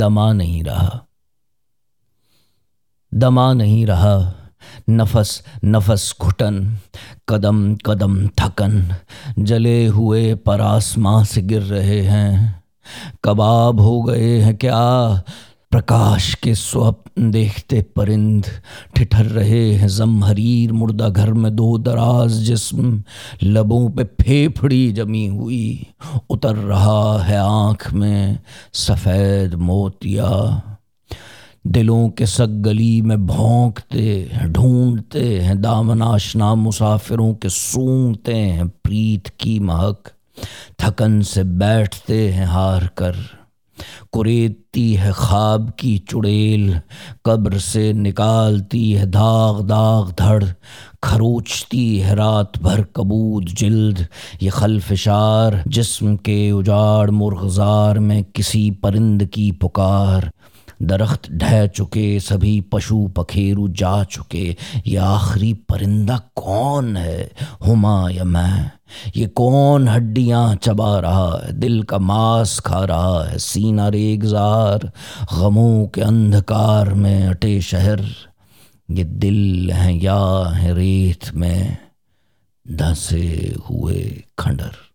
دما نہیں رہا۔ دما نہیں رہا۔ نفس نفس گھٹن، قدم قدم تھکن۔ جلے ہوئے پر آسماں سے گر رہے ہیں۔ کباب ہو گئے ہیں کیا؟ پرکاش کے سوپن دیکھتے پرند ٹھٹر رہے ہیں۔ زمحریر مردہ گھر میں دو دراز جسم لبوں پہ پھیپھڑی جمی ہوئی۔ اتر رہا ہے آنکھ میں سفید موتیا۔ دلوں کے سگ گلی میں بھونکتے ڈھونڈتے ہیں۔ دامن آشنا مسافروں کے سونگتے ہیں۔ پریت کی مہک تھکن سے بیٹھتے ہیں ہار کر۔ کریتی ہے خواب کی چڑیل، قبر سے نکالتی ہے داغ داغ دھڑ، کھروچتی ہے رات بھر کبود جلد۔ یہ خلفشار جسم کے اجاڑ، مرغزار میں کسی پرند کی پکار۔ درخت ڈھہ چکے، سبھی پشو پکھیرو جا چکے۔ یہ آخری پرندہ کون ہے؟ ہما یا میں؟ یہ کون ہڈیاں چبا رہا ہے؟ دل کا ماس کھا رہا ہے، سینہ ریگزار غموں کے اندھکار میں اٹے شہر۔ یہ دل ہیں، یا ہیں ریت میں دھسے ہوئے کھنڈر۔